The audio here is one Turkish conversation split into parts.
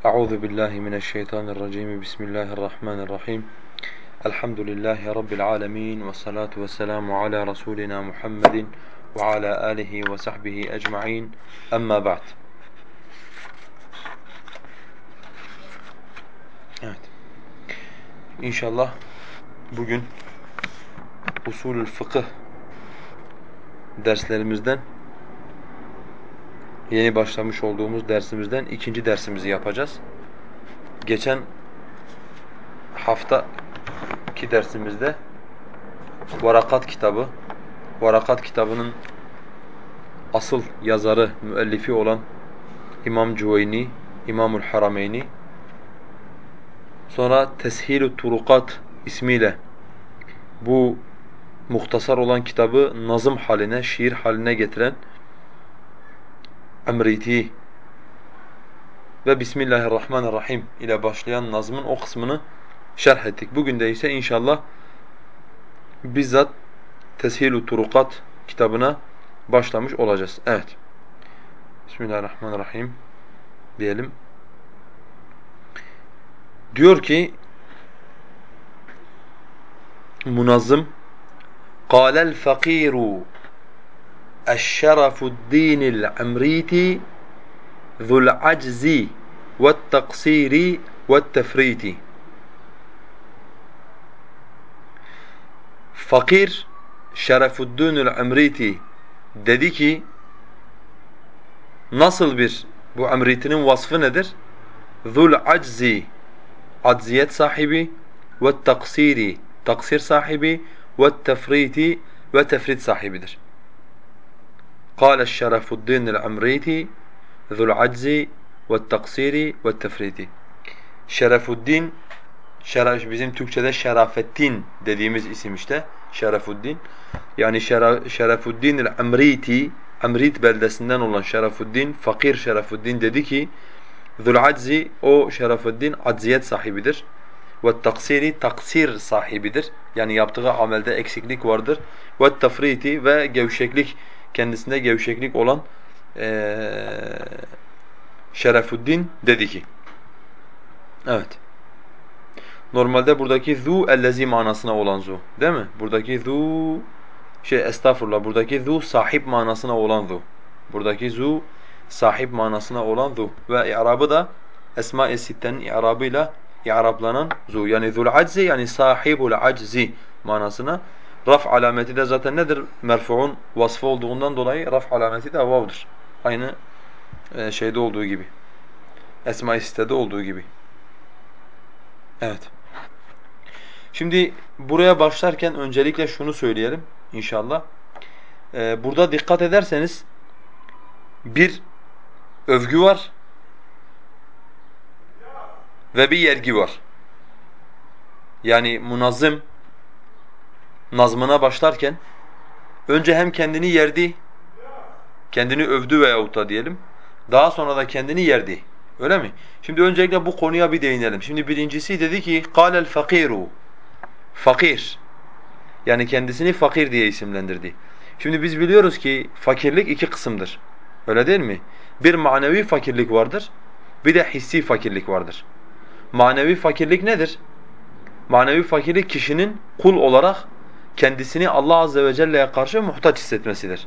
أعوذ بالله من الشيطان الرجيم. بسم الله الرحمن الرحيم. الحمد لله رب العالمين والصلاة والسلام على رسولنا محمد وعلى آله وصحبه أجمعين. أما بعد. Evet. İnşallah bugün usulü fıkıh derslerimizden yeni başlamış olduğumuz dersimizden ikinci dersimizi yapacağız. Geçen haftaki dersimizde Varakat kitabı, Varakat kitabının asıl yazarı, müellifi olan İmam Cüveyni, İmamul Harameyni, sonra Teshilü Turukat ismiyle bu muhtasar olan kitabı nazım haline, şiir haline getiren Emriti ve Bismillahirrahmanirrahim ile başlayan nazmın o kısmını şerh ettik. Bugün de ise inşallah bizzat Teshil-u Turukat kitabına başlamış olacağız. Evet. Bismillahirrahmanirrahim diyelim. Diyor ki munazzım قال الفقير الشرف الدين العمريتي ذو العجز والتقصير والتفريط فقير شرف الدين العمريتي ددك نصل بر بو عمريتين وصف ندر ذو العجز عجزيات صاحبي والتقصير تقصير صاحبي والتفريط وتفريط صاحبي در. قال الشرف الدين العمريتي ذو العجز والتقصير والتفريط Şerefuddin Şeref, bizim Türkçede Şerafettin dediğimiz isim işte. Şerefuddin. Yani Şerefuddin el-Emriti, Emrit beldesinden olan Şerefuddin, fakir Şerefuddin dedi ki Zul'aczi o Şerefuddin acziyet sahibidir. Ve taksiri taksir sahibidir. Yani yaptığı amelde eksiklik vardır. Ve tafriti ve gevşeklik kendisinde gevşeklik olan ee, Şerefuddin dedi ki. Evet. Normalde buradaki zu ellezi manasına olan zu. Değil mi? Buradaki zu şey estağfurullah buradaki zu sahip manasına olan zu. Buradaki zu sahip manasına olan zu ve i'rabı da Esma-i Sitte'nin i'rabıyla i'raplanan zu. Yani zul aczi yani sahibul aczi manasına. Raf alameti de zaten nedir? Merfu'un vasfı olduğundan dolayı raf alameti de vav'dır. Aynı e, şeyde olduğu gibi. Esma-i Sitte'de olduğu gibi. Evet. Şimdi buraya başlarken öncelikle şunu söyleyelim inşallah. Ee, burada dikkat ederseniz bir övgü var ve bir yergi var. Yani munazzım nazmına başlarken önce hem kendini yerdi, kendini övdü veyahut da diyelim. Daha sonra da kendini yerdi. Öyle mi? Şimdi öncelikle bu konuya bir değinelim. Şimdi birincisi dedi ki قَالَ الْفَقِيرُ Fakir. Yani kendisini fakir diye isimlendirdi. Şimdi biz biliyoruz ki fakirlik iki kısımdır. Öyle değil mi? Bir manevi fakirlik vardır, bir de hissi fakirlik vardır. Manevi fakirlik nedir? Manevi fakirlik kişinin kul olarak kendisini Allah azze ve celle'ye karşı muhtaç hissetmesidir.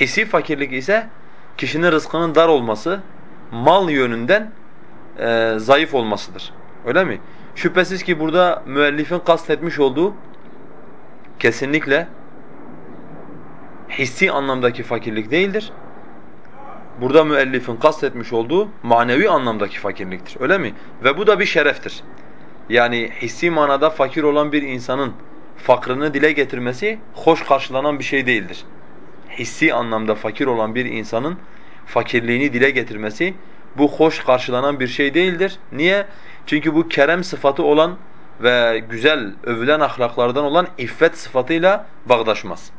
Hissi fakirlik ise kişinin rızkının dar olması, mal yönünden e, zayıf olmasıdır. Öyle mi? Şüphesiz ki burada müellifin kastetmiş olduğu kesinlikle hissi anlamdaki fakirlik değildir. Burada müellifin kastetmiş olduğu manevi anlamdaki fakirliktir. Öyle mi? Ve bu da bir şereftir. Yani hissi manada fakir olan bir insanın fakrını dile getirmesi hoş karşılanan bir şey değildir. Hissi anlamda fakir olan bir insanın fakirliğini dile getirmesi bu hoş karşılanan bir şey değildir. Niye? Çünkü bu kerem sıfatı olan ve güzel övülen ahlaklardan olan iffet sıfatıyla bağdaşmaz.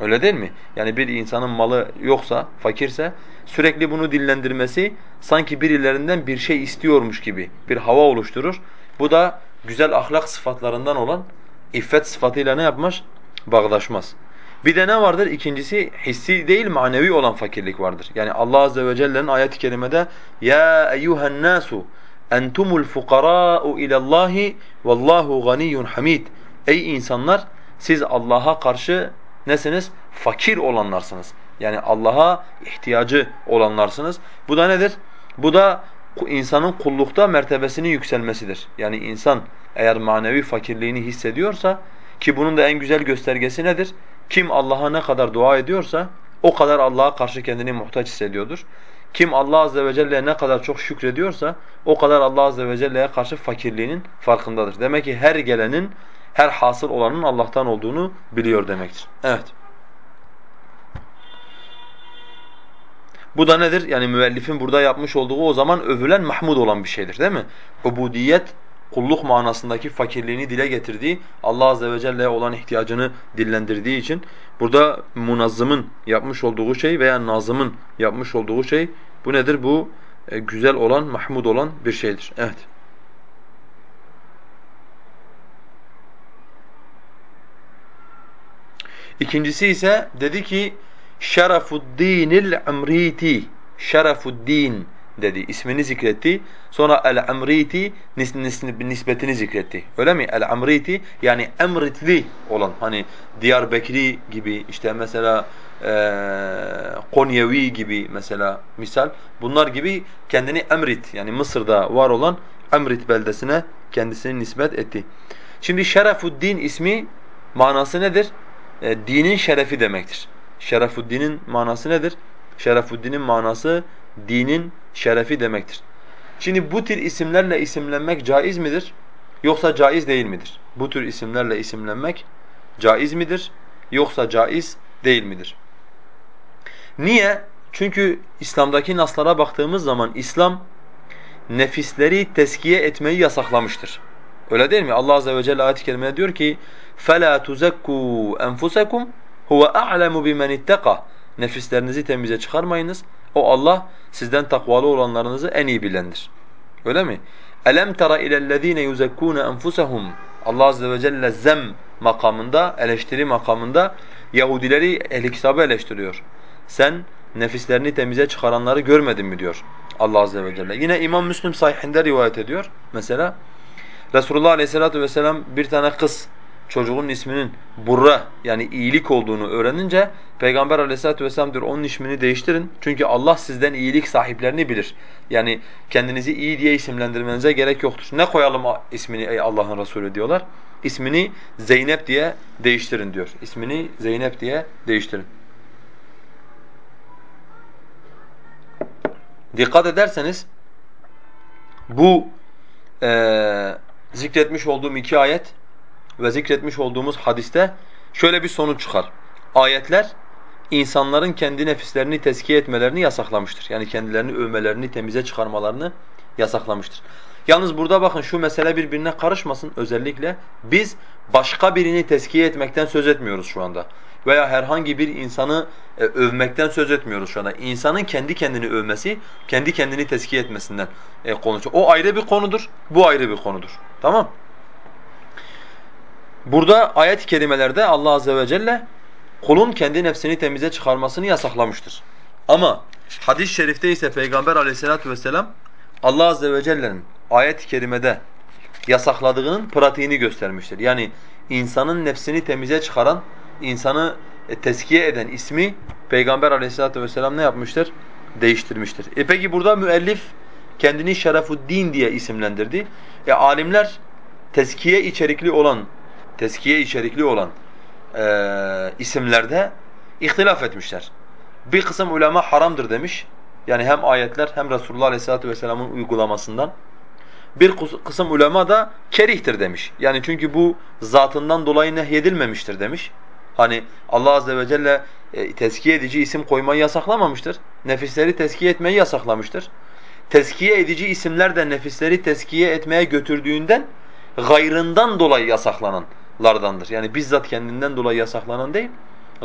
Öyle değil mi? Yani bir insanın malı yoksa, fakirse sürekli bunu dillendirmesi sanki birilerinden bir şey istiyormuş gibi bir hava oluşturur. Bu da güzel ahlak sıfatlarından olan iffet sıfatıyla ne yapmaz? Bağdaşmaz. Bir de ne vardır? İkincisi hissi değil manevi olan fakirlik vardır. Yani Allah azze ve celle'nin ayet-i kerimede ya eyyuhen nasu entumul fukara'u ilallahi vallahu ganiyyun hamid. Ey insanlar siz Allah'a karşı nesiniz? Fakir olanlarsınız. Yani Allah'a ihtiyacı olanlarsınız. Bu da nedir? Bu da insanın kullukta mertebesinin yükselmesidir. Yani insan eğer manevi fakirliğini hissediyorsa ki bunun da en güzel göstergesi nedir? Kim Allah'a ne kadar dua ediyorsa o kadar Allah'a karşı kendini muhtaç hissediyordur. Kim Allah azze ve celle'ye ne kadar çok şükrediyorsa o kadar Allah azze ve celle'ye karşı fakirliğinin farkındadır. Demek ki her gelenin, her hasıl olanın Allah'tan olduğunu biliyor demektir. Evet. Bu da nedir? Yani müellifin burada yapmış olduğu o zaman övülen mahmud olan bir şeydir değil mi? Ubudiyet kulluk manasındaki fakirliğini dile getirdiği, Allah azze ve celle'ye olan ihtiyacını dillendirdiği için burada munazzımın yapmış olduğu şey veya nazımın yapmış olduğu şey bu nedir? Bu e, güzel olan, mahmud olan bir şeydir. Evet. İkincisi ise dedi ki Şerafuddinil Amriti. Şerafuddin dedi. ismini zikretti. Sonra el-Amriti nis, nis, nispetini zikretti. Öyle mi? El-Amriti yani Emritli olan hani Diyarbekri gibi işte mesela e, Konyevi gibi mesela misal bunlar gibi kendini Emrit yani Mısır'da var olan Emrit beldesine kendisini nispet etti. Şimdi Şerefuddin ismi manası nedir? E, dinin şerefi demektir. Şerefuddin'in manası nedir? Şerefuddin'in manası dinin şerefi demektir. Şimdi bu tür isimlerle isimlenmek caiz midir? Yoksa caiz değil midir? Bu tür isimlerle isimlenmek caiz midir? Yoksa caiz değil midir? Niye? Çünkü İslam'daki naslara baktığımız zaman İslam nefisleri teskiye etmeyi yasaklamıştır. Öyle değil mi? Allah azze ve celle ayet-i kerimede diyor ki: "Fela tuzakku enfusakum huve a'lemu bimen ittaka." Nefislerinizi temize çıkarmayınız. O Allah sizden takvalı olanlarınızı en iyi bilendir. Öyle mi? Elem tara ilellezine yuzekkuna enfusahum. Allah azze ve celle zem makamında, eleştiri makamında Yahudileri ehli kitabı eleştiriyor. Sen nefislerini temize çıkaranları görmedin mi diyor Allah azze ve celle. Yine İmam Müslim sahihinde rivayet ediyor. Mesela Resulullah aleyhissalatu vesselam bir tane kız çocuğun isminin Burra yani iyilik olduğunu öğrenince Peygamber aleyhissalatu vesselam diyor onun ismini değiştirin. Çünkü Allah sizden iyilik sahiplerini bilir. Yani kendinizi iyi diye isimlendirmenize gerek yoktur. Ne koyalım ismini ey Allah'ın Resulü diyorlar. İsmini Zeynep diye değiştirin diyor. İsmini Zeynep diye değiştirin. Dikkat ederseniz bu e, zikretmiş olduğum iki ayet ve zikretmiş olduğumuz hadiste şöyle bir sonuç çıkar. Ayetler insanların kendi nefislerini tezkiye etmelerini yasaklamıştır. Yani kendilerini övmelerini, temize çıkarmalarını yasaklamıştır. Yalnız burada bakın şu mesele birbirine karışmasın özellikle. Biz başka birini tezkiye etmekten söz etmiyoruz şu anda. Veya herhangi bir insanı e, övmekten söz etmiyoruz şu anda. İnsanın kendi kendini övmesi, kendi kendini tezkiye etmesinden e, konuşuyor. O ayrı bir konudur, bu ayrı bir konudur. Tamam Burada ayet-i kerimelerde Allah azze ve celle kulun kendi nefsini temize çıkarmasını yasaklamıştır. Ama hadis-i şerifte ise Peygamber aleyhissalatu vesselam Allah azze ve celle'nin ayet-i kerimede yasakladığının pratiğini göstermiştir. Yani insanın nefsini temize çıkaran, insanı e, teskiye eden ismi Peygamber aleyhissalatu vesselam ne yapmıştır? Değiştirmiştir. E peki burada müellif kendini Şerefuddin diye isimlendirdi. E alimler teskiye içerikli olan teskiye içerikli olan e, isimlerde ihtilaf etmişler. Bir kısım ulema haramdır demiş. Yani hem ayetler hem Resulullah Aleyhisselatü Vesselam'ın uygulamasından. Bir kısım ulema da kerihtir demiş. Yani çünkü bu zatından dolayı nehyedilmemiştir demiş. Hani Allah Azze ve Celle e, tezkiye edici isim koymayı yasaklamamıştır. Nefisleri tezkiye etmeyi yasaklamıştır. Tezkiye edici isimler de nefisleri tezkiye etmeye götürdüğünden gayrından dolayı yasaklanan lardandır. Yani bizzat kendinden dolayı yasaklanan değil,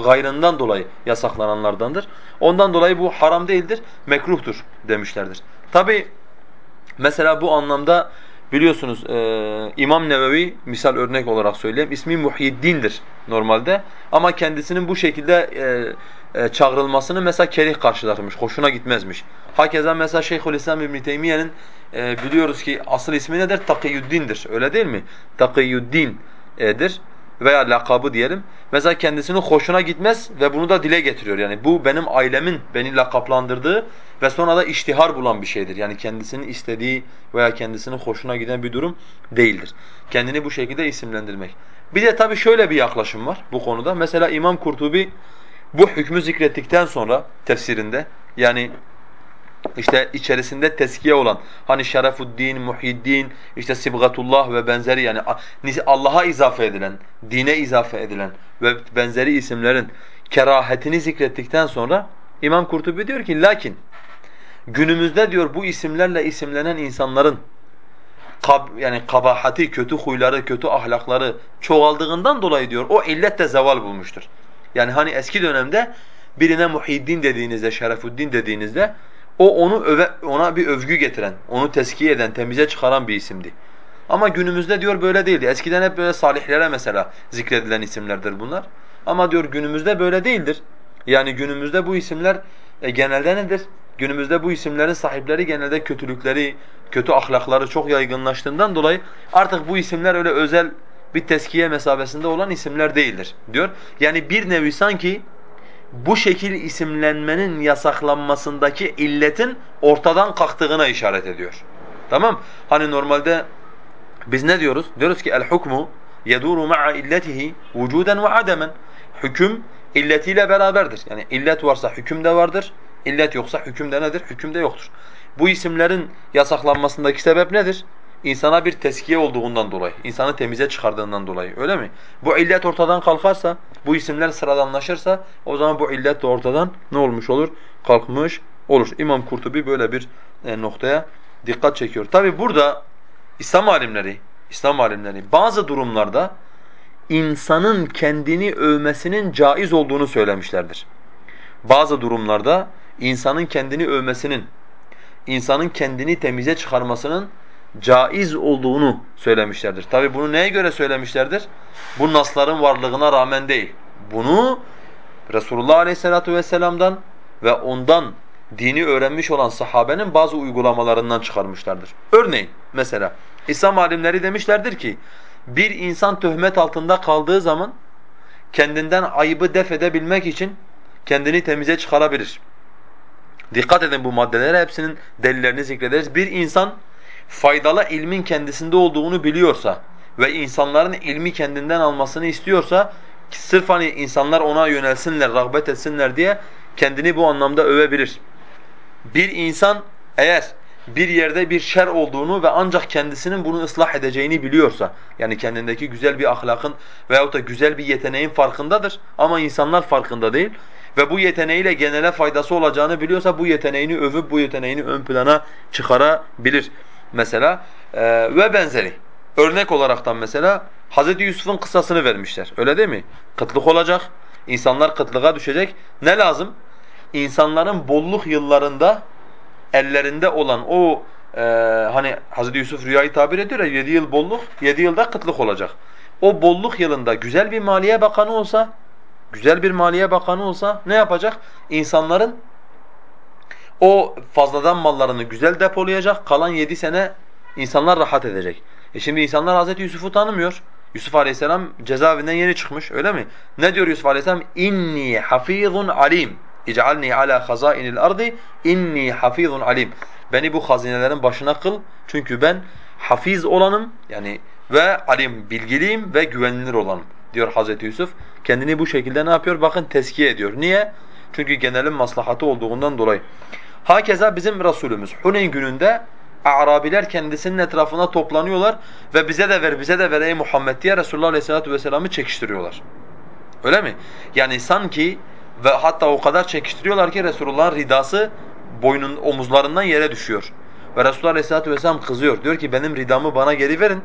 gayrından dolayı yasaklananlardandır. Ondan dolayı bu haram değildir, mekruhtur demişlerdir. Tabi mesela bu anlamda biliyorsunuz e, İmam Nevevi misal örnek olarak söyleyeyim ismi Muhyiddin'dir normalde. Ama kendisinin bu şekilde e, e, çağrılmasını mesela kerih karşılarmış, hoşuna gitmezmiş. Hakeza mesela Şeyhülislam İbn Teymiyye'nin e, biliyoruz ki asıl ismi nedir? Takiyüddin'dir. Öyle değil mi? Takiyüddin'dir veya lakabı diyelim. Mesela kendisinin hoşuna gitmez ve bunu da dile getiriyor. Yani bu benim ailemin beni lakaplandırdığı ve sonra da iştihar bulan bir şeydir. Yani kendisinin istediği veya kendisinin hoşuna giden bir durum değildir. Kendini bu şekilde isimlendirmek. Bir de tabii şöyle bir yaklaşım var bu konuda. Mesela İmam Kurtubi bu hükmü zikrettikten sonra tefsirinde yani işte içerisinde teskiye olan hani Şerefuddin, Muhyiddin, işte Sibgatullah ve benzeri yani Allah'a izafe edilen, dine izafe edilen ve benzeri isimlerin kerahetini zikrettikten sonra İmam Kurtubi diyor ki lakin günümüzde diyor bu isimlerle isimlenen insanların kab, yani kabahati, kötü huyları, kötü ahlakları çoğaldığından dolayı diyor o illet de zeval bulmuştur. Yani hani eski dönemde birine Muhyiddin dediğinizde, Şerefuddin dediğinizde o onu öve, ona bir övgü getiren, onu teskiye eden, temize çıkaran bir isimdi. Ama günümüzde diyor böyle değildi. Eskiden hep böyle salihlere mesela zikredilen isimlerdir bunlar. Ama diyor günümüzde böyle değildir. Yani günümüzde bu isimler e, genelde nedir? Günümüzde bu isimlerin sahipleri genelde kötülükleri, kötü ahlakları çok yaygınlaştığından dolayı artık bu isimler öyle özel bir teskiye mesabesinde olan isimler değildir diyor. Yani bir nevi sanki bu şekil isimlenmenin yasaklanmasındaki illetin ortadan kalktığına işaret ediyor. Tamam? Hani normalde biz ne diyoruz? Diyoruz ki el hukmu yeduru ma'a illetihi vücuden ve ademen. Hüküm illetiyle beraberdir. Yani illet varsa hüküm de vardır. İllet yoksa hüküm de nedir? Hüküm de yoktur. Bu isimlerin yasaklanmasındaki sebep nedir? İnsana bir teskiye olduğundan dolayı, insanı temize çıkardığından dolayı öyle mi? Bu illet ortadan kalkarsa, bu isimler sıradanlaşırsa o zaman bu illet de ortadan ne olmuş olur? Kalkmış olur. İmam Kurtubi böyle bir e, noktaya dikkat çekiyor. Tabi burada İslam alimleri, İslam alimleri bazı durumlarda insanın kendini övmesinin caiz olduğunu söylemişlerdir. Bazı durumlarda insanın kendini övmesinin, insanın kendini temize çıkarmasının caiz olduğunu söylemişlerdir. Tabi bunu neye göre söylemişlerdir? Bu nasların varlığına rağmen değil. Bunu Resulullah Aleyhisselatü Vesselam'dan ve ondan dini öğrenmiş olan sahabenin bazı uygulamalarından çıkarmışlardır. Örneğin mesela İslam alimleri demişlerdir ki bir insan töhmet altında kaldığı zaman kendinden ayıbı def edebilmek için kendini temize çıkarabilir. Dikkat edin bu maddelere hepsinin delillerini zikrederiz. Bir insan faydalı ilmin kendisinde olduğunu biliyorsa ve insanların ilmi kendinden almasını istiyorsa sırf hani insanlar ona yönelsinler, rağbet etsinler diye kendini bu anlamda övebilir. Bir insan eğer bir yerde bir şer olduğunu ve ancak kendisinin bunu ıslah edeceğini biliyorsa, yani kendindeki güzel bir ahlakın veyahut da güzel bir yeteneğin farkındadır ama insanlar farkında değil ve bu yeteneğiyle genele faydası olacağını biliyorsa bu yeteneğini övüp bu yeteneğini ön plana çıkarabilir mesela e, ve benzeri. Örnek olaraktan mesela Hz. Yusuf'un kıssasını vermişler. Öyle değil mi? Kıtlık olacak. İnsanlar kıtlığa düşecek. Ne lazım? İnsanların bolluk yıllarında ellerinde olan o e, hani Hz. Yusuf rüyayı tabir ediyor ya 7 yıl bolluk, 7 yılda kıtlık olacak. O bolluk yılında güzel bir maliye bakanı olsa, güzel bir maliye bakanı olsa ne yapacak? İnsanların o fazladan mallarını güzel depolayacak. Kalan yedi sene insanlar rahat edecek. E şimdi insanlar Hazreti Yusuf'u tanımıyor. Yusuf Aleyhisselam cezaevinden yeni çıkmış öyle mi? Ne diyor Yusuf Aleyhisselam? İnni hafizun alim. İc'alni ala hazainil ardi inni hafizun alim. Beni bu hazinelerin başına kıl çünkü ben hafiz olanım yani ve alim bilgiliyim ve güvenilir olanım diyor Hazreti Yusuf. Kendini bu şekilde ne yapıyor? Bakın teskiye ediyor. Niye? Çünkü genelin maslahatı olduğundan dolayı. Hakeza bizim Resulümüz Huneyn gününde Arabiler kendisinin etrafına toplanıyorlar ve bize de ver, bize de ver ey Muhammed diye Resulullah Aleyhisselatü Vesselam'ı çekiştiriyorlar. Öyle mi? Yani sanki ve hatta o kadar çekiştiriyorlar ki Resulullah'ın ridası boynun omuzlarından yere düşüyor. Ve Resulullah Aleyhisselatü Vesselam kızıyor. Diyor ki benim ridamı bana geri verin.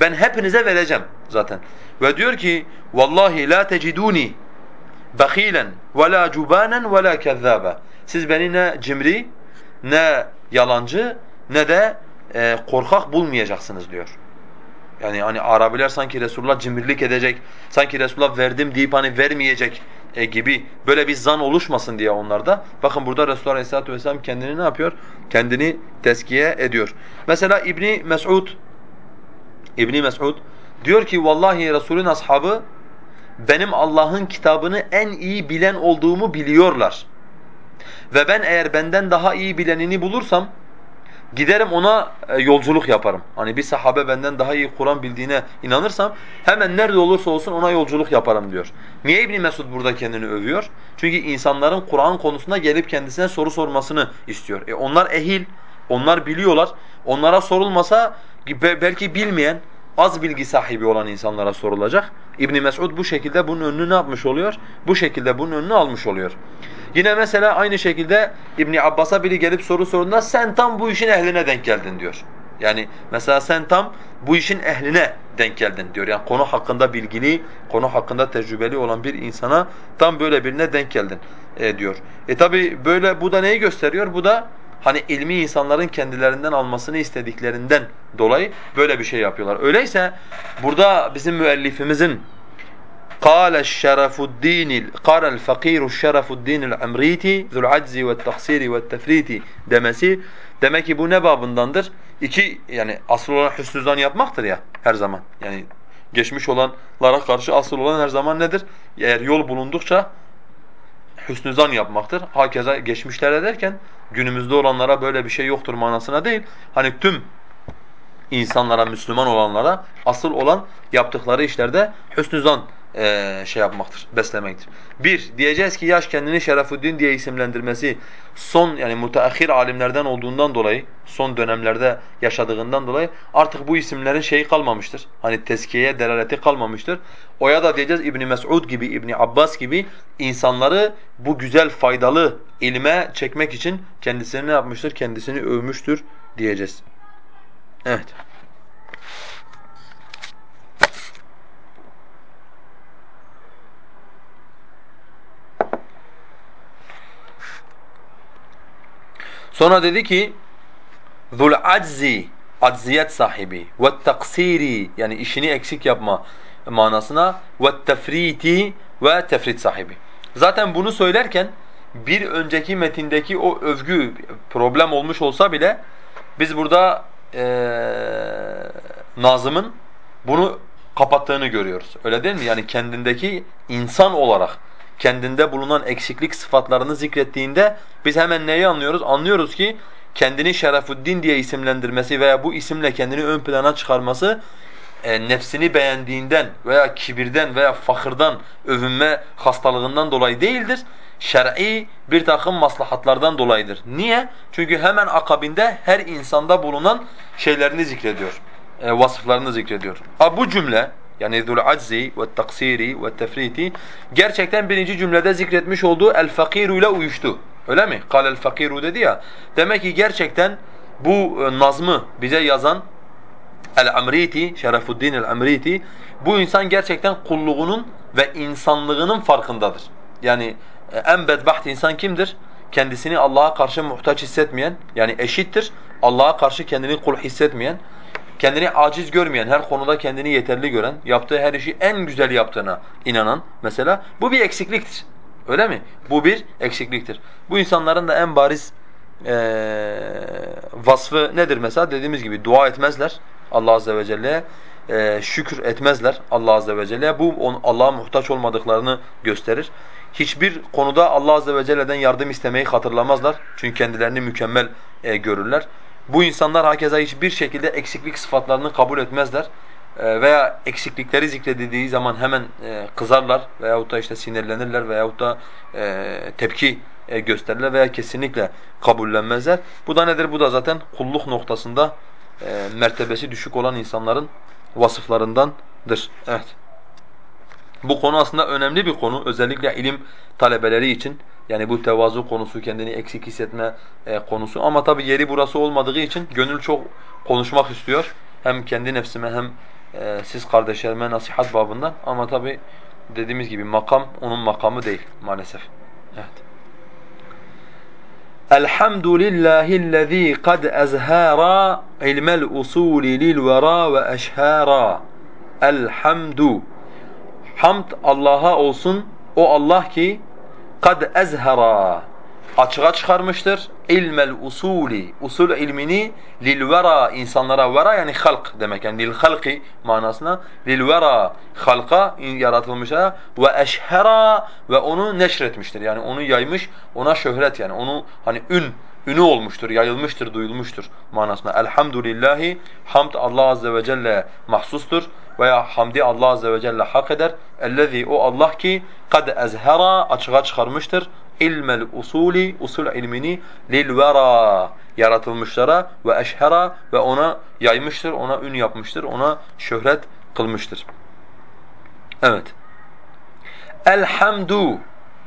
Ben hepinize vereceğim zaten. Ve diyor ki vallahi la teciduni bakilen ve la cubanen ve. Siz beni ne cimri, ne yalancı, ne de e, korkak bulmayacaksınız diyor. Yani hani Arabiler sanki Resulullah cimrilik edecek, sanki Resulullah verdim deyip hani vermeyecek e, gibi böyle bir zan oluşmasın diye onlarda. Bakın burada Resulullah Aleyhisselatü Vesselam kendini ne yapıyor? Kendini teskiye ediyor. Mesela İbni Mes'ud İbni Mes'ud diyor ki vallahi Resulün ashabı benim Allah'ın kitabını en iyi bilen olduğumu biliyorlar. Ve ben eğer benden daha iyi bilenini bulursam giderim ona e, yolculuk yaparım. Hani bir sahabe benden daha iyi Kur'an bildiğine inanırsam hemen nerede olursa olsun ona yolculuk yaparım diyor. Niye İbn Mesud burada kendini övüyor? Çünkü insanların Kur'an konusunda gelip kendisine soru sormasını istiyor. E onlar ehil, onlar biliyorlar. Onlara sorulmasa belki bilmeyen, az bilgi sahibi olan insanlara sorulacak. İbn Mesud bu şekilde bunun önünü ne yapmış oluyor? Bu şekilde bunun önünü almış oluyor. Yine mesela aynı şekilde İbn Abbas'a biri gelip soru sorduğunda sen tam bu işin ehline denk geldin diyor. Yani mesela sen tam bu işin ehline denk geldin diyor. Yani konu hakkında bilgili, konu hakkında tecrübeli olan bir insana tam böyle birine denk geldin e, diyor. E tabi böyle bu da neyi gösteriyor? Bu da hani ilmi insanların kendilerinden almasını istediklerinden dolayı böyle bir şey yapıyorlar. Öyleyse burada bizim müellifimizin قال الشرف الدين قال الفقير الشرف الدين الأمريتي ذو العجز والتقصير والتفريط demesi demek ki bu ne babındandır? İki yani asıl olan hüsnü zan yapmaktır ya her zaman. Yani geçmiş olanlara karşı asıl olan her zaman nedir? Eğer yol bulundukça hüsnü zan yapmaktır. Hakeza geçmişlere derken günümüzde olanlara böyle bir şey yoktur manasına değil. Hani tüm insanlara, Müslüman olanlara asıl olan yaptıkları işlerde hüsnü zan e, şey yapmaktır, beslemektir. Bir, diyeceğiz ki yaş kendini Şerefuddin diye isimlendirmesi son yani müteahhir alimlerden olduğundan dolayı, son dönemlerde yaşadığından dolayı artık bu isimlerin şeyi kalmamıştır. Hani tezkiyeye delaleti kalmamıştır. Oya da diyeceğiz İbn Mes'ud gibi, İbn Abbas gibi insanları bu güzel faydalı ilme çekmek için kendisini ne yapmıştır? Kendisini övmüştür diyeceğiz. Evet. Sonra dedi ki zul aczi acziyet sahibi ve taksiri yani işini eksik yapma manasına ve tefriti ve tefrit sahibi. Zaten bunu söylerken bir önceki metindeki o övgü problem olmuş olsa bile biz burada ee, Nazım'ın bunu kapattığını görüyoruz. Öyle değil mi? Yani kendindeki insan olarak kendinde bulunan eksiklik sıfatlarını zikrettiğinde biz hemen neyi anlıyoruz? Anlıyoruz ki kendini Şerefuddin diye isimlendirmesi veya bu isimle kendini ön plana çıkarması e, nefsini beğendiğinden veya kibirden veya fakırdan övünme hastalığından dolayı değildir. Şer'i bir takım maslahatlardan dolayıdır. Niye? Çünkü hemen akabinde her insanda bulunan şeylerini zikrediyor. E, vasıflarını zikrediyor. Ha bu cümle yani zul aczi ve taksiri ve tefriti gerçekten birinci cümlede zikretmiş olduğu el fakiru ile uyuştu. Öyle mi? Kal el fakiru dedi ya. Demek ki gerçekten bu e, nazmı bize yazan El-Amriti, Şerefuddin El-Amriti bu insan gerçekten kulluğunun ve insanlığının farkındadır. Yani e, en bedbaht insan kimdir? Kendisini Allah'a karşı muhtaç hissetmeyen, yani eşittir. Allah'a karşı kendini kul hissetmeyen, kendini aciz görmeyen, her konuda kendini yeterli gören, yaptığı her işi en güzel yaptığına inanan mesela bu bir eksikliktir. Öyle mi? Bu bir eksikliktir. Bu insanların da en bariz ee, vasfı nedir mesela? Dediğimiz gibi dua etmezler Allah azze ve celle'ye. E, şükür etmezler Allah azze ve celle'ye. Bu Allah'a muhtaç olmadıklarını gösterir. Hiçbir konuda Allah azze ve celle'den yardım istemeyi hatırlamazlar. Çünkü kendilerini mükemmel e, görürler. Bu insanlar hakeza hiçbir şekilde eksiklik sıfatlarını kabul etmezler e, veya eksiklikleri zikredildiği zaman hemen e, kızarlar veyahut da işte sinirlenirler veyahut da e, tepki gösterirler veya kesinlikle kabullenmezler. Bu da nedir? Bu da zaten kulluk noktasında mertebesi düşük olan insanların vasıflarındandır. Evet. Bu konu aslında önemli bir konu. Özellikle ilim talebeleri için. Yani bu tevazu konusu, kendini eksik hissetme e, konusu. Ama tabi yeri burası olmadığı için gönül çok konuşmak istiyor. Hem kendi nefsime hem e, siz kardeşlerime nasihat babından. Ama tabi dediğimiz gibi makam onun makamı değil maalesef. Evet. Elhamdülillahi'llezî kad ezhâra ilmel usûli lil vera ve eşhâra. Elhamdu. Hamd Allah'a olsun. O Allah ki kad ezhara açığa çıkarmıştır. İlmel usuli, usul ilmini lil vera insanlara vera yani halk demek yani lil halki manasına lil vera halka yaratılmışa ve eşhera ve onu neşretmiştir. Yani onu yaymış, ona şöhret yani onu hani ün ünü olmuştur, yayılmıştır, duyulmuştur manasına. Elhamdülillahi hamd Allah azze ve celle mahsustur veya hamdi Allah azze ve celle hak eder. Ellezî o Allah ki kad ezhera açığa çıkarmıştır ilmel usuli usul ilmini lil vera yaratılmışlara ve eşhera ve ona yaymıştır, ona ün yapmıştır, ona şöhret kılmıştır. Evet. Elhamdu.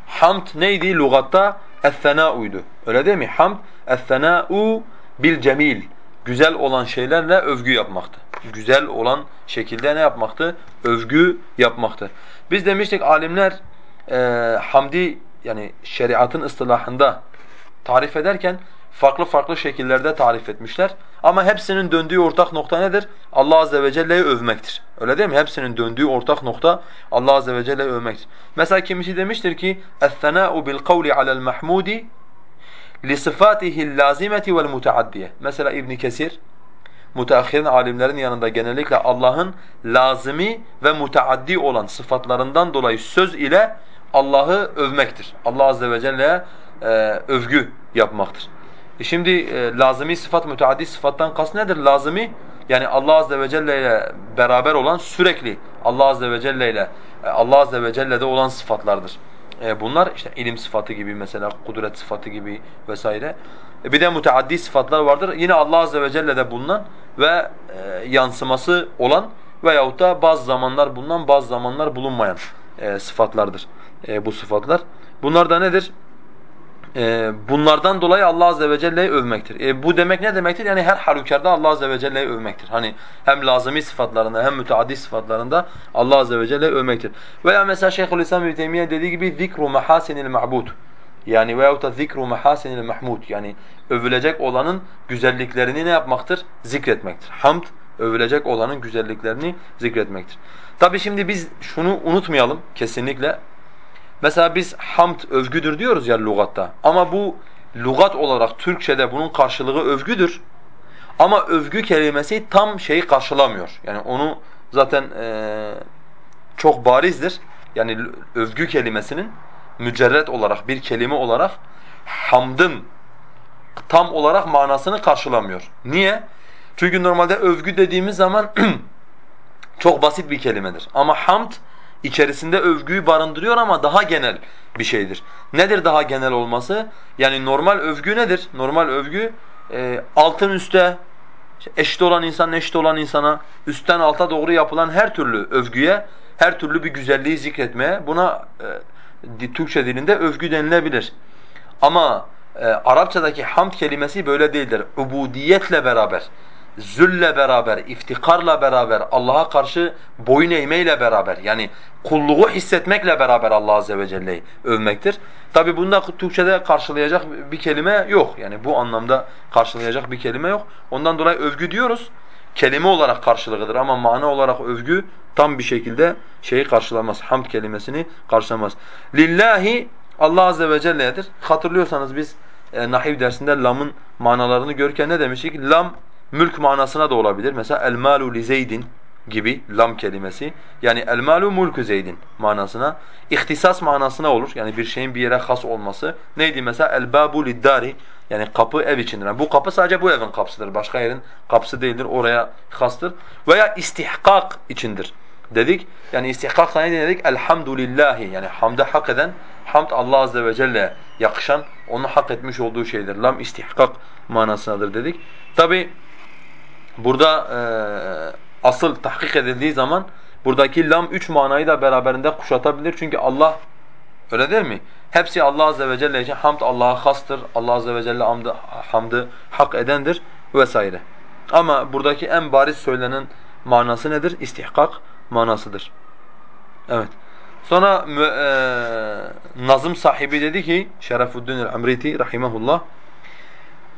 Hamd neydi lugatta? Es-senâ'uydu. Öyle değil mi? Hamd es-senâ'u bil cemil. Güzel olan şeylerle övgü yapmaktı. Güzel olan şekilde ne yapmaktı? Övgü yapmaktı. Biz demiştik alimler e, hamdi yani şeriatın ıstılahında tarif ederken farklı farklı şekillerde tarif etmişler. Ama hepsinin döndüğü ortak nokta nedir? Allah azze ve celle'yi övmektir. Öyle değil mi? Hepsinin döndüğü ortak nokta Allah azze ve celle'yi övmektir. Mesela kimisi demiştir ki "Es-senâ'u bil kavli alel mahmudi li sıfatihi'l lazimeti vel mutaaddiye." Mesela İbn Kesir müteahhirin alimlerin yanında genellikle Allah'ın lazimi ve mutaaddi olan sıfatlarından dolayı söz ile Allah'ı övmektir. Allah azze ve celle'ye e, övgü yapmaktır. E şimdi e, lazımi sıfat müteaddi sıfattan kast nedir? Lazımi yani Allah azze ve celle ile beraber olan sürekli Allah azze ve celle ile e, Allah azze ve celle'de olan sıfatlardır. E, bunlar işte ilim sıfatı gibi mesela kudret sıfatı gibi vesaire. E, bir de müteaddi sıfatlar vardır. Yine Allah azze ve celle'de bulunan ve e, yansıması olan veyahut da bazı zamanlar bulunan bazı zamanlar bulunmayan e, sıfatlardır bu sıfatlar. Bunlar da nedir? Bunlardan dolayı Allah azze ve celle'yi övmektir. Bu demek ne demektir? Yani her halükarda Allah azze ve celle'yi övmektir. Hani hem lazımi sıfatlarında hem müteaddi sıfatlarında Allah azze ve celle'yi övmektir. Veya mesela Şeyhülislam İbn dediği gibi zikru mahasinil ma'bud. Yani veyahut da zikru mahasinil mahmud. Yani övülecek olanın güzelliklerini ne yapmaktır? Zikretmektir. Hamd övülecek olanın güzelliklerini zikretmektir. Tabi şimdi biz şunu unutmayalım kesinlikle. Mesela biz hamd övgüdür diyoruz ya lugatta. Ama bu lugat olarak Türkçede bunun karşılığı övgüdür. Ama övgü kelimesi tam şeyi karşılamıyor. Yani onu zaten e, çok barizdir. Yani övgü kelimesinin mücerret olarak bir kelime olarak hamdın tam olarak manasını karşılamıyor. Niye? Çünkü normalde övgü dediğimiz zaman çok basit bir kelimedir. Ama hamd içerisinde övgüyü barındırıyor ama daha genel bir şeydir. Nedir daha genel olması? Yani normal övgü nedir? Normal övgü e, altın üste, eşit olan insan eşit olan insana, üstten alta doğru yapılan her türlü övgüye, her türlü bir güzelliği zikretmeye buna e, Türkçe dilinde övgü denilebilir. Ama e, Arapçadaki hamd kelimesi böyle değildir. Ubudiyetle beraber zülle beraber, iftikarla beraber, Allah'a karşı boyun eğmeyle beraber yani kulluğu hissetmekle beraber Allah azze ve celle'yi övmektir. Tabi bunda Türkçede karşılayacak bir kelime yok. Yani bu anlamda karşılayacak bir kelime yok. Ondan dolayı övgü diyoruz. Kelime olarak karşılığıdır ama mana olarak övgü tam bir şekilde şeyi karşılamaz. Hamd kelimesini karşılamaz. Lillahi Allah azze ve celle'dir. Hatırlıyorsanız biz e, nahiv dersinde lamın manalarını görürken ne demiştik? Lam mülk manasına da olabilir. Mesela el malu li Zeydin gibi lam kelimesi. Yani el malu mulku Zeydin manasına. İhtisas manasına olur. Yani bir şeyin bir yere has olması. Neydi mesela el babu liddari yani kapı ev içindir. Yani bu kapı sadece bu evin kapısıdır. Başka yerin kapısı değildir. Oraya hastır. Veya istihkak içindir dedik. Yani istihkak ne dedik? Elhamdülillahi yani hamde hak eden, hamd Allah azze ve celle yakışan, onu hak etmiş olduğu şeydir. Lam istihkak manasındadır dedik. Tabi Burada e, asıl tahkik edildiği zaman buradaki lam üç manayı da beraberinde kuşatabilir. Çünkü Allah öyle değil mi? Hepsi Allah azze ve celle için hamd Allah'a hastır. Allah azze ve celle hamdı, hamdı hak edendir vesaire. Ama buradaki en bariz söylenen manası nedir? İstihkak manasıdır. Evet. Sonra e, nazım sahibi dedi ki Şerefuddin el-Amriti rahimahullah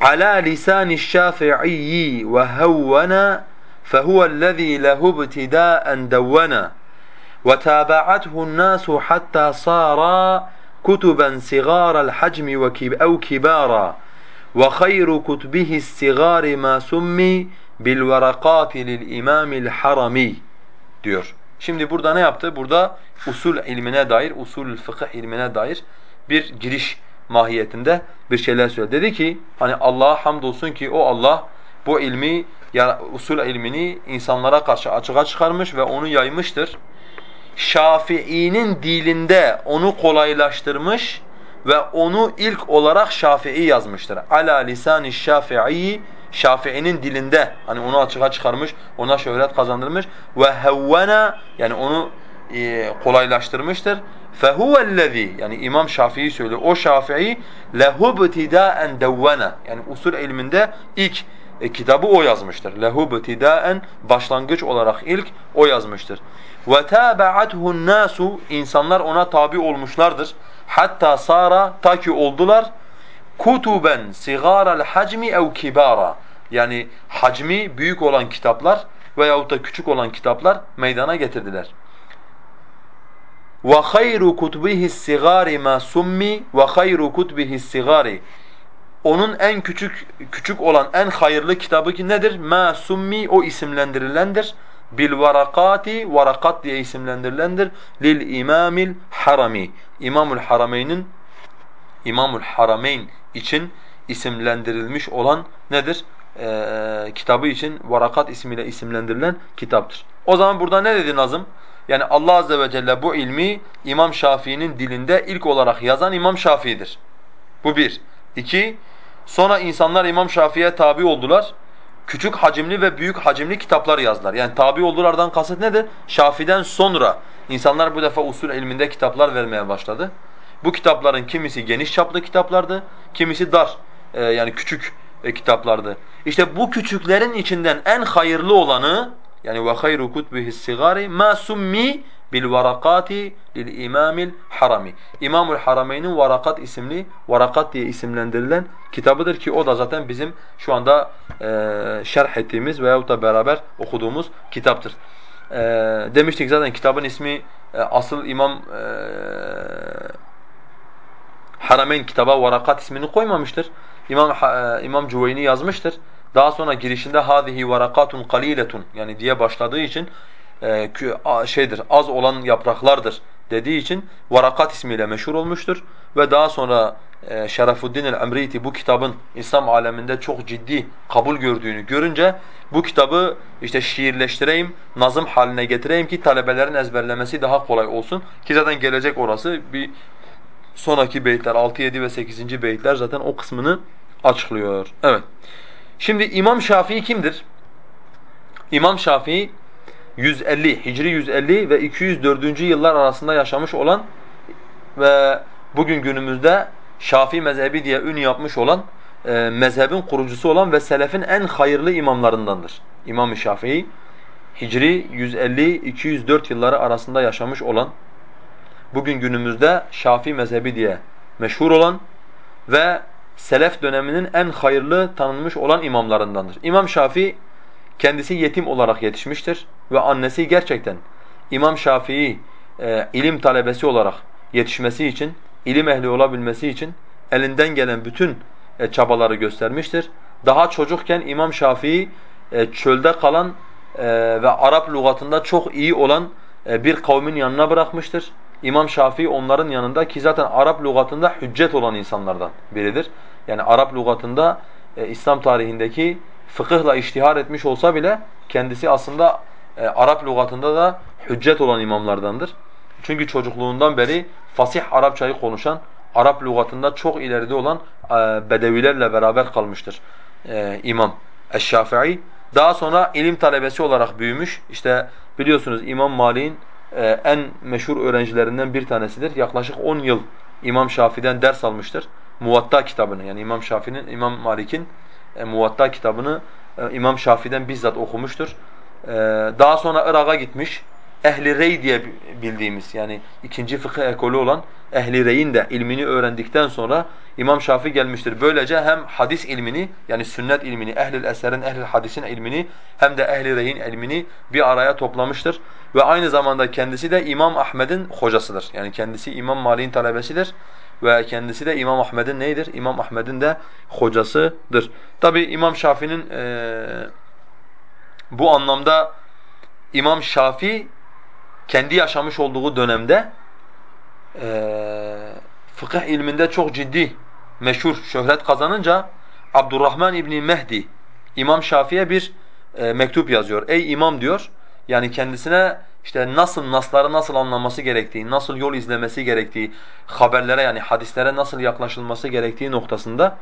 على لسان الشافعي وهونا فهو الذي له ابتداء دونا وتابعته الناس حتى صار كتبا صغار الحجم أو كبارا وخير كتبه الصغار ما سمي بالورقات للإمام الحرمي diyor. Şimdi burada ne yaptı? Burada usul ilmine dair, usul fıkıh ilmine dair bir giriş mahiyetinde bir şeyler söyledi. Dedi ki hani Allah'a hamdolsun ki o Allah bu ilmi, usul ilmini insanlara karşı açığa çıkarmış ve onu yaymıştır. Şafii'nin dilinde onu kolaylaştırmış ve onu ilk olarak Şafii yazmıştır. Ala lisani Şafii Şafii'nin dilinde hani onu açığa çıkarmış, ona şöhret kazandırmış ve hevvena yani onu e, kolaylaştırmıştır. Fehuvellezî yani İmam Şafii söylüyor. O Şafii lehubtidaen devvena yani usul ilminde ilk e, kitabı o yazmıştır. Lehu btidaen başlangıç olarak ilk o yazmıştır. Ve tabaathu nasu insanlar ona tabi olmuşlardır. Hatta sara ta ki oldular kutuben sigaral hacmi ev kibara yani hacmi büyük olan kitaplar veyahut da küçük olan kitaplar meydana getirdiler. Kutubihi sigari ma summi ve hayru kutubihi sigari onun en küçük küçük olan en hayırlı kitabı ki nedir? Ma summi o isimlendirilendir. Bil varakati varakat diye isimlendirilendir. Lil imamil harami. İmamul Harameyn'in İmamul Harameyn için isimlendirilmiş olan nedir? Ee, kitabı için varakat ismiyle isimlendirilen kitaptır. O zaman burada ne dedi Nazım? Yani Allah azze ve celle bu ilmi İmam Şafii'nin dilinde ilk olarak yazan İmam Şafii'dir. Bu bir. İki, Sonra insanlar İmam Şafii'ye tabi oldular. Küçük hacimli ve büyük hacimli kitaplar yazdılar. Yani tabi oldulardan kasıt nedir? Şafii'den sonra insanlar bu defa usul ilminde kitaplar vermeye başladı. Bu kitapların kimisi geniş çaplı kitaplardı, kimisi dar e, yani küçük e, kitaplardı. İşte bu küçüklerin içinden en hayırlı olanı yani ve hayru kutubihi's sigari ma summi bil varakati lil imamil harami. İmamul Harameyn'in Varakat isimli, Varakat diye isimlendirilen kitabıdır ki o da zaten bizim şu anda e, şerh ettiğimiz veyahut da beraber okuduğumuz kitaptır. E, demiştik zaten kitabın ismi e, asıl İmam e, Harameyn kitaba Varakat ismini koymamıştır. İmam e, İmam Cüveyni yazmıştır. Daha sonra girişinde hadihi varakatun qaliletun yani diye başladığı için şeydir az olan yapraklardır dediği için Varakat ismiyle meşhur olmuştur ve daha sonra e, Şerafuddin el-Emriti bu kitabın İslam aleminde çok ciddi kabul gördüğünü görünce bu kitabı işte şiirleştireyim, nazım haline getireyim ki talebelerin ezberlemesi daha kolay olsun ki zaten gelecek orası bir sonraki beyitler 6 7 ve 8. beyitler zaten o kısmını açıklıyor. Evet. Şimdi İmam Şafii kimdir? İmam Şafii 150 Hicri 150 ve 204. yıllar arasında yaşamış olan ve bugün günümüzde Şafii mezhebi diye ün yapmış olan e, mezhebin kurucusu olan ve selefin en hayırlı imamlarındandır. İmam Şafii Hicri 150-204 yılları arasında yaşamış olan bugün günümüzde Şafii mezhebi diye meşhur olan ve selef döneminin en hayırlı tanınmış olan imamlarındandır. İmam Şafii kendisi yetim olarak yetişmiştir ve annesi gerçekten İmam Şafii e, ilim talebesi olarak yetişmesi için, ilim ehli olabilmesi için elinden gelen bütün e, çabaları göstermiştir. Daha çocukken İmam Şafii e, çölde kalan e, ve Arap lügatında çok iyi olan e, bir kavmin yanına bırakmıştır. İmam Şafii onların yanında ki zaten Arap lügatında hüccet olan insanlardan biridir. Yani Arap lügatında e, İslam tarihindeki fıkıhla iştihar etmiş olsa bile kendisi aslında e, Arap lügatında da hüccet olan imamlardandır. Çünkü çocukluğundan beri fasih Arapçayı konuşan, Arap lügatında çok ileride olan e, bedevilerle beraber kalmıştır e, imam Eş-Şafii. Daha sonra ilim talebesi olarak büyümüş. İşte biliyorsunuz İmam Malik'in e, en meşhur öğrencilerinden bir tanesidir. Yaklaşık 10 yıl İmam Şafii'den ders almıştır. Muvatta kitabını yani İmam Şafii'nin, İmam Malik'in e, Muvatta kitabını e, İmam Şafii'den bizzat okumuştur. E, daha sonra Irak'a gitmiş. ehli rey diye bildiğimiz yani ikinci fıkıh ekolü olan ehli reyin de ilmini öğrendikten sonra İmam Şafii gelmiştir. Böylece hem hadis ilmini yani sünnet ilmini, ehl-i eserin, ehl-i hadisin ilmini hem de ehl-i reyin ilmini bir araya toplamıştır. Ve aynı zamanda kendisi de İmam Ahmed'in hocasıdır. Yani kendisi İmam Malik'in talebesidir ve kendisi de İmam Ahmed'in neydir? İmam Ahmed'in de hocasıdır. Tabi İmam Şafii'nin e, bu anlamda İmam Şafii kendi yaşamış olduğu dönemde e, fıkıh ilminde çok ciddi, meşhur, şöhret kazanınca Abdurrahman İbni Mehdi İmam Şafii'ye bir e, mektup yazıyor. Ey imam diyor, yani kendisine işte nasıl nasları nasıl anlaması gerektiği, nasıl yol izlemesi gerektiği, haberlere yani hadislere nasıl yaklaşılması gerektiği noktasında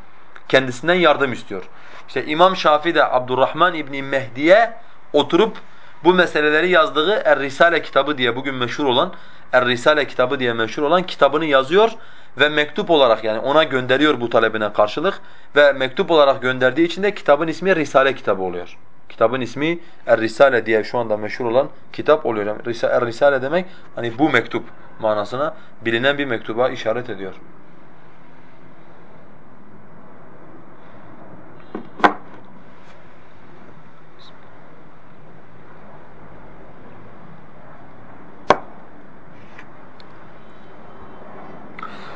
kendisinden yardım istiyor. İşte İmam Şafii de Abdurrahman İbni Mehdi'ye oturup bu meseleleri yazdığı Er-Risale kitabı diye bugün meşhur olan Er-Risale kitabı diye meşhur olan kitabını yazıyor ve mektup olarak yani ona gönderiyor bu talebine karşılık ve mektup olarak gönderdiği için de kitabın ismi Risale kitabı oluyor. Kitabın ismi Er-Risale diye şu anda meşhur olan kitap oluyor. Yani Er-Risale demek hani bu mektup manasına bilinen bir mektuba işaret ediyor.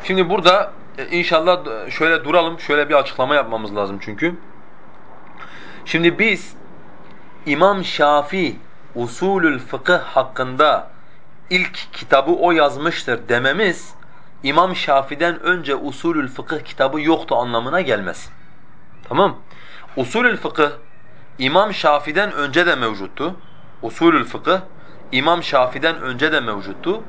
Şimdi burada e, inşallah şöyle duralım, şöyle bir açıklama yapmamız lazım çünkü. Şimdi biz İmam Şafii usulül fıkıh hakkında ilk kitabı o yazmıştır dememiz İmam Şafi'den önce usulül fıkıh kitabı yoktu anlamına gelmez. Tamam? Usulül fıkıh İmam Şafi'den önce de mevcuttu. Usulül fıkıh İmam Şafi'den önce de mevcuttu.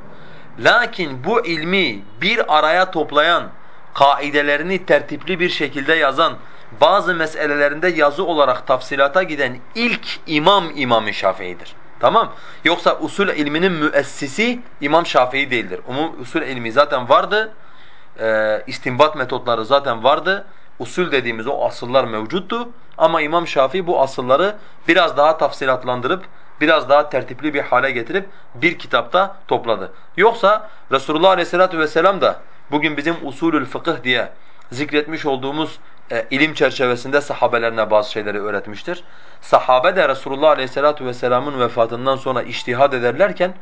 Lakin bu ilmi bir araya toplayan, kaidelerini tertipli bir şekilde yazan, bazı meselelerinde yazı olarak tafsilata giden ilk imam İmam Şafii'dir. Tamam? Yoksa usul ilminin müessisi İmam Şafii değildir. Umum usul ilmi zaten vardı. E, istinbat metotları zaten vardı. Usul dediğimiz o asıllar mevcuttu. Ama İmam Şafii bu asılları biraz daha tafsilatlandırıp biraz daha tertipli bir hale getirip bir kitapta topladı. Yoksa Resulullah Aleyhisselatü Vesselam da bugün bizim usulül fıkıh diye zikretmiş olduğumuz e, ilim çerçevesinde sahabelerine bazı şeyleri öğretmiştir. Sahabe de Resulullah Aleyhisselatü Vesselam'ın vefatından sonra iştihad ederlerken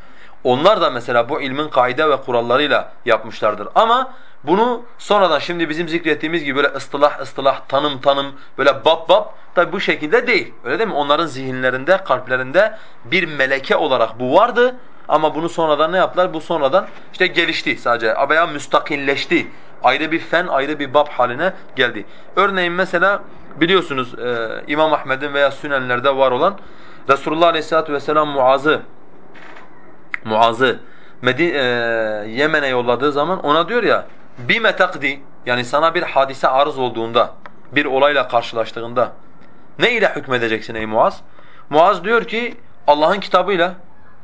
onlar da mesela bu ilmin kaide ve kurallarıyla yapmışlardır. Ama bunu sonradan şimdi bizim zikrettiğimiz gibi böyle ıstılah ıstılah, tanım tanım, böyle bab bab tabi bu şekilde değil. Öyle değil mi? Onların zihinlerinde, kalplerinde bir meleke olarak bu vardı. Ama bunu sonradan ne yaptılar? Bu sonradan işte gelişti sadece veya müstakilleşti. Ayrı bir fen, ayrı bir bab haline geldi. Örneğin mesela biliyorsunuz e, İmam Ahmed'in veya Sünenlerde var olan Resulullah Aleyhisselatü Vesselam Muaz'ı Muaz'ı e, Yemen'e yolladığı zaman ona diyor ya bime takdi yani sana bir hadise arız olduğunda, bir olayla karşılaştığında ne ile hükmedeceksin ey Muaz? Muaz diyor ki Allah'ın kitabıyla.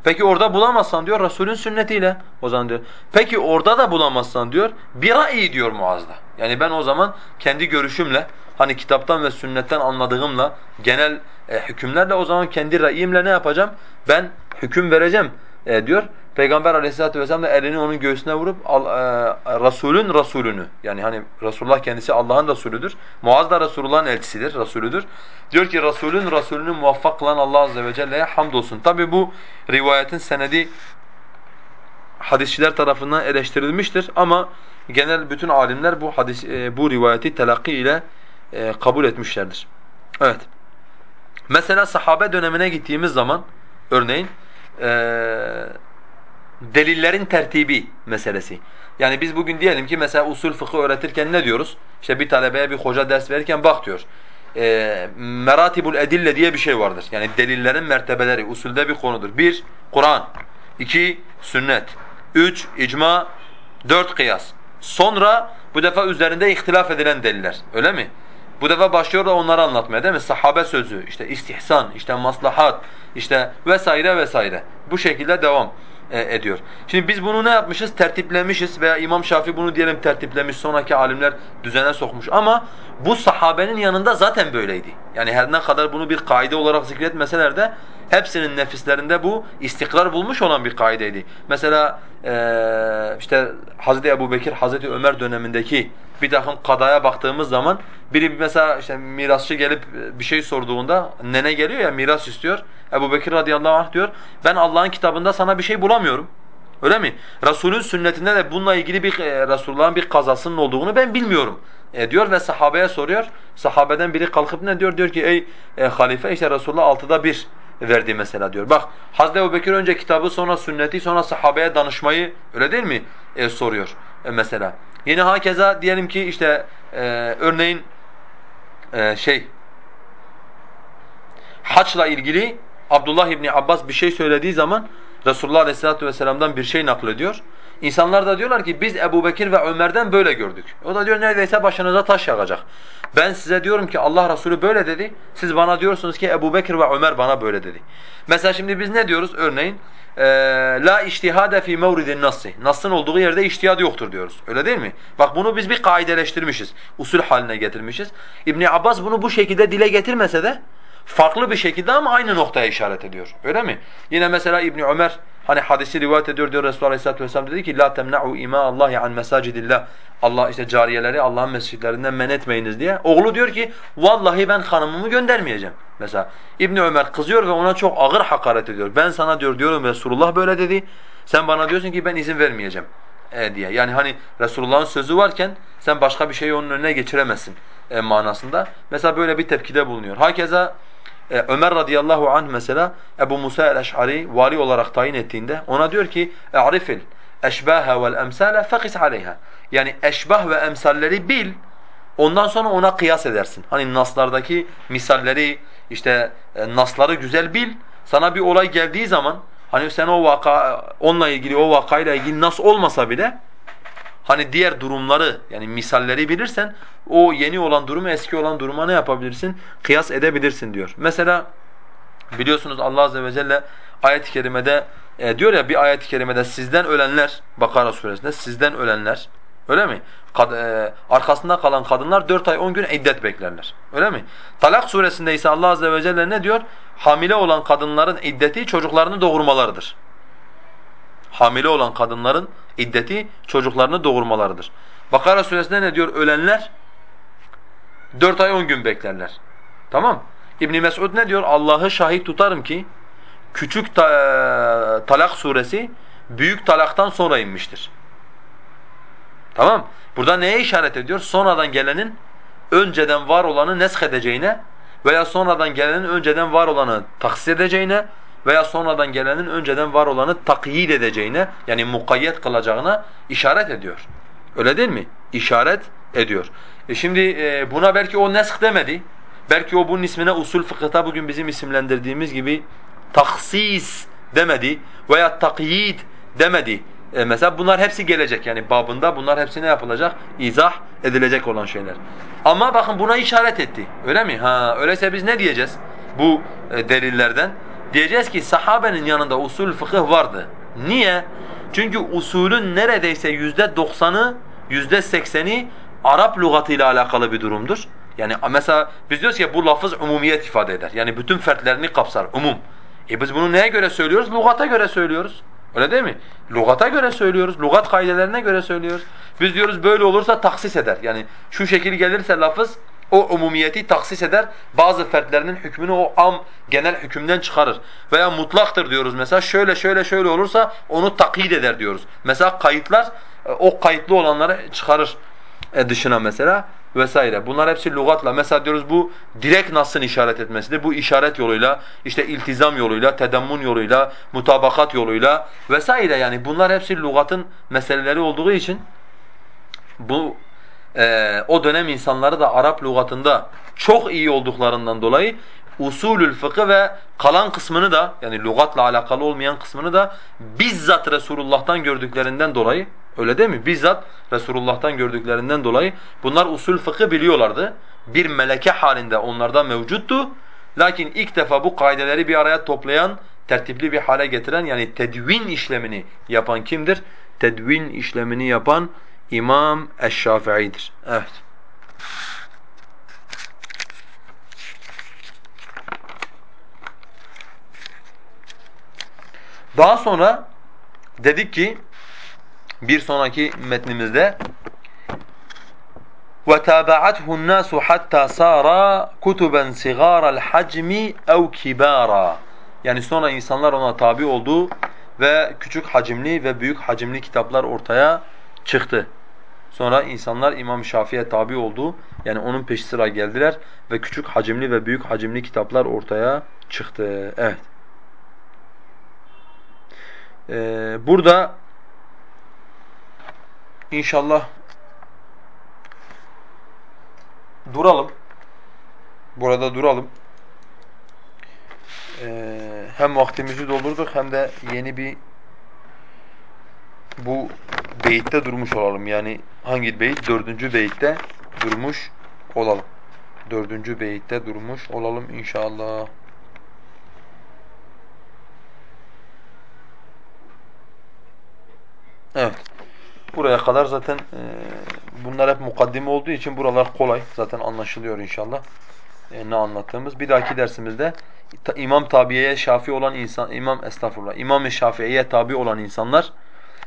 Peki orada bulamazsan diyor Resulün sünnetiyle. O zaman diyor. Peki orada da bulamazsan diyor bir ra'yi diyor Muaz'da. Yani ben o zaman kendi görüşümle hani kitaptan ve sünnetten anladığımla genel e, hükümlerle o zaman kendi ra'yimle ne yapacağım? Ben hüküm vereceğim e, diyor. Peygamber aleyhissalatu vesselam da elini onun göğsüne vurup e, Resulün Resulünü yani hani Resulullah kendisi Allah'ın Resulüdür. Muaz da Resulullah'ın elçisidir, Resulüdür. Diyor ki Resulün Resulünü muvaffak kılan Allah azze ve celle'ye hamdolsun. Tabi bu rivayetin senedi hadisçiler tarafından eleştirilmiştir ama genel bütün alimler bu hadis e, bu rivayeti telakki ile e, kabul etmişlerdir. Evet. Mesela sahabe dönemine gittiğimiz zaman örneğin eee delillerin tertibi meselesi. Yani biz bugün diyelim ki mesela usul fıkı öğretirken ne diyoruz? İşte bir talebeye bir hoca ders verirken bak diyor. E, meratibul edille diye bir şey vardır. Yani delillerin mertebeleri usulde bir konudur. Bir, Kur'an. iki sünnet. Üç, icma. Dört, kıyas. Sonra bu defa üzerinde ihtilaf edilen deliller. Öyle mi? Bu defa başlıyor da onları anlatmaya değil mi? Sahabe sözü, işte istihsan, işte maslahat, işte vesaire vesaire. Bu şekilde devam e, ediyor. Şimdi biz bunu ne yapmışız? Tertiplemişiz veya İmam Şafii bunu diyelim tertiplemiş, sonraki alimler düzene sokmuş ama bu sahabenin yanında zaten böyleydi. Yani her ne kadar bunu bir kaide olarak zikretmeseler de hepsinin nefislerinde bu istikrar bulmuş olan bir kaideydi. Mesela ee, işte Hazreti Ebu Bekir, Hazreti Ömer dönemindeki bir takım kadaya baktığımız zaman biri mesela işte mirasçı gelip bir şey sorduğunda nene geliyor ya miras istiyor. Ebu Bekir radıyallahu anh diyor ben Allah'ın kitabında sana bir şey bulamıyorum. Öyle mi? Resulün sünnetinde de bununla ilgili bir e, Resulullah'ın bir kazasının olduğunu ben bilmiyorum e, diyor ve sahabeye soruyor. Sahabeden biri kalkıp ne diyor? Diyor ki ey e, halife işte Resulullah altıda bir verdi mesela diyor. Bak Hazreti Ebubekir önce kitabı sonra sünneti sonra sahabeye danışmayı öyle değil mi e, soruyor e, mesela. Yine hakeza diyelim ki işte e, örneğin e, şey haçla ilgili Abdullah İbni Abbas bir şey söylediği zaman Resulullah Aleyhisselatü Vesselam'dan bir şey naklediyor. İnsanlar da diyorlar ki biz Ebu Bekir ve Ömer'den böyle gördük. O da diyor neredeyse başınıza taş yağacak. Ben size diyorum ki Allah Resulü böyle dedi. Siz bana diyorsunuz ki Ebu Bekir ve Ömer bana böyle dedi. Mesela şimdi biz ne diyoruz örneğin? Ee, la iştihade fi mevridin nassi. Nas'ın olduğu yerde iştihad yoktur diyoruz. Öyle değil mi? Bak bunu biz bir kaideleştirmişiz. Usul haline getirmişiz. İbn Abbas bunu bu şekilde dile getirmese de farklı bir şekilde ama aynı noktaya işaret ediyor. Öyle mi? Yine mesela İbn Ömer Hani hadisi rivayet ediyor diyor Resulullah Aleyhisselatü Vesselam dedi ki la temna'u ima Allahi an mesacidillah. Allah işte cariyeleri Allah'ın mescitlerinden men etmeyiniz diye. Oğlu diyor ki vallahi ben hanımımı göndermeyeceğim. Mesela İbn Ömer kızıyor ve ona çok ağır hakaret ediyor. Ben sana diyor diyorum Resulullah böyle dedi. Sen bana diyorsun ki ben izin vermeyeceğim e, diye. Yani hani Resulullah'ın sözü varken sen başka bir şeyi onun önüne geçiremezsin e, manasında. Mesela böyle bir tepkide bulunuyor. Hakeza e, Ömer radıyallahu anh mesela Ebu Musa el-Eş'ari vali olarak tayin ettiğinde ona diyor ki "Arifil eşbaha vel emsale fakis aleyha." Yani eşbah ve emsalleri bil. Ondan sonra ona kıyas edersin. Hani naslardaki misalleri işte e, nasları güzel bil. Sana bir olay geldiği zaman hani sen o vaka onunla ilgili o vakayla ilgili nas olmasa bile hani diğer durumları yani misalleri bilirsen o yeni olan durumu eski olan duruma ne yapabilirsin? Kıyas edebilirsin diyor. Mesela biliyorsunuz Allah azze ve celle ayet-i kerimede e, diyor ya bir ayet-i kerimede sizden ölenler Bakara suresinde sizden ölenler öyle mi? Kad, e, arkasında kalan kadınlar 4 ay 10 gün iddet beklerler. Öyle mi? Talak suresinde ise Allah azze ve celle ne diyor? Hamile olan kadınların iddeti çocuklarını doğurmalarıdır. Hamile olan kadınların iddeti çocuklarını doğurmalarıdır. Bakara suresinde ne diyor? Ölenler Dört ay on gün beklerler. Tamam. İbn Mesud ne diyor? Allah'ı şahit tutarım ki küçük ta talak suresi büyük talaktan sonra inmiştir. Tamam. Burada neye işaret ediyor? Sonradan gelenin önceden var olanı nesk edeceğine veya sonradan gelenin önceden var olanı taksis edeceğine veya sonradan gelenin önceden var olanı takyid edeceğine yani mukayyet kılacağına işaret ediyor. Öyle değil mi? İşaret ediyor. E şimdi e, buna belki o nesk demedi. Belki o bunun ismine usul fıkıhta bugün bizim isimlendirdiğimiz gibi taksis demedi veya takyid demedi. E mesela bunlar hepsi gelecek yani babında bunlar hepsi ne yapılacak? İzah edilecek olan şeyler. Ama bakın buna işaret etti. Öyle mi? Ha öyleyse biz ne diyeceğiz bu e, delillerden? Diyeceğiz ki sahabenin yanında usul fıkıh vardı. Niye? Çünkü usulün neredeyse yüzde doksanı, yüzde sekseni Arap lügatıyla alakalı bir durumdur. Yani mesela biz diyoruz ki bu lafız umumiyet ifade eder. Yani bütün fertlerini kapsar, umum. E biz bunu neye göre söylüyoruz? Lugata göre söylüyoruz. Öyle değil mi? Lugata göre söylüyoruz. Lugat kaidelerine göre söylüyoruz. Biz diyoruz böyle olursa taksis eder. Yani şu şekil gelirse lafız o umumiyeti taksis eder. Bazı fertlerinin hükmünü o am genel hükümden çıkarır. Veya mutlaktır diyoruz mesela. Şöyle şöyle şöyle olursa onu takyid eder diyoruz. Mesela kayıtlar o kayıtlı olanları çıkarır e, dışına mesela vesaire. Bunlar hepsi lügatla. Mesela diyoruz bu direkt nasın işaret etmesidir. Bu işaret yoluyla, işte iltizam yoluyla, tedammun yoluyla, mutabakat yoluyla vesaire yani bunlar hepsi lügatın meseleleri olduğu için bu e, o dönem insanları da Arap lügatında çok iyi olduklarından dolayı usulül fıkı ve kalan kısmını da yani lügatla alakalı olmayan kısmını da bizzat Resulullah'tan gördüklerinden dolayı Öyle değil mi? Bizzat Resulullah'tan gördüklerinden dolayı bunlar usul fıkı biliyorlardı. Bir meleke halinde onlarda mevcuttu. Lakin ilk defa bu kaideleri bir araya toplayan tertipli bir hale getiren yani tedvin işlemini yapan kimdir? Tedvin işlemini yapan İmam Eşşafii'dir. Evet. Daha sonra dedik ki bir sonraki metnimizde وَتَابَعَتْهُ النَّاسُ حَتَّى صَارَ كُتُبًا صِغَارَ الْحَجْمِ اَوْ كِبَارًا Yani sonra insanlar ona tabi oldu ve küçük hacimli ve büyük hacimli kitaplar ortaya çıktı. Sonra insanlar İmam Şafii'ye tabi oldu. Yani onun peşi sıra geldiler ve küçük hacimli ve büyük hacimli kitaplar ortaya çıktı. Evet. Ee, burada inşallah duralım. Burada duralım. Ee, hem vaktimizi doldurduk hem de yeni bir bu beyitte durmuş olalım. Yani hangi beyit? Dördüncü beyitte durmuş olalım. Dördüncü beyitte durmuş olalım inşallah. Evet. Buraya kadar zaten e, bunlar hep mukaddime olduğu için buralar kolay. Zaten anlaşılıyor inşallah e, ne anlattığımız. Bir dahaki dersimizde İmam Tabiye'ye şafi olan insan, İmam estağfurullah, İmam Şafii'ye tabi olan insanlar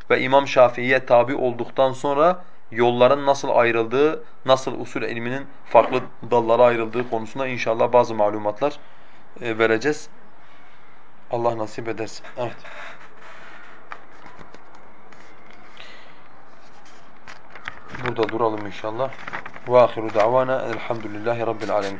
ve İmam Şafii'ye tabi olduktan sonra yolların nasıl ayrıldığı, nasıl usul ilminin farklı dallara ayrıldığı konusunda inşallah bazı malumatlar e, vereceğiz. Allah nasip ederse. Evet. Burada duralım inşallah. Ve ahiru davana elhamdülillahi rabbil alemin.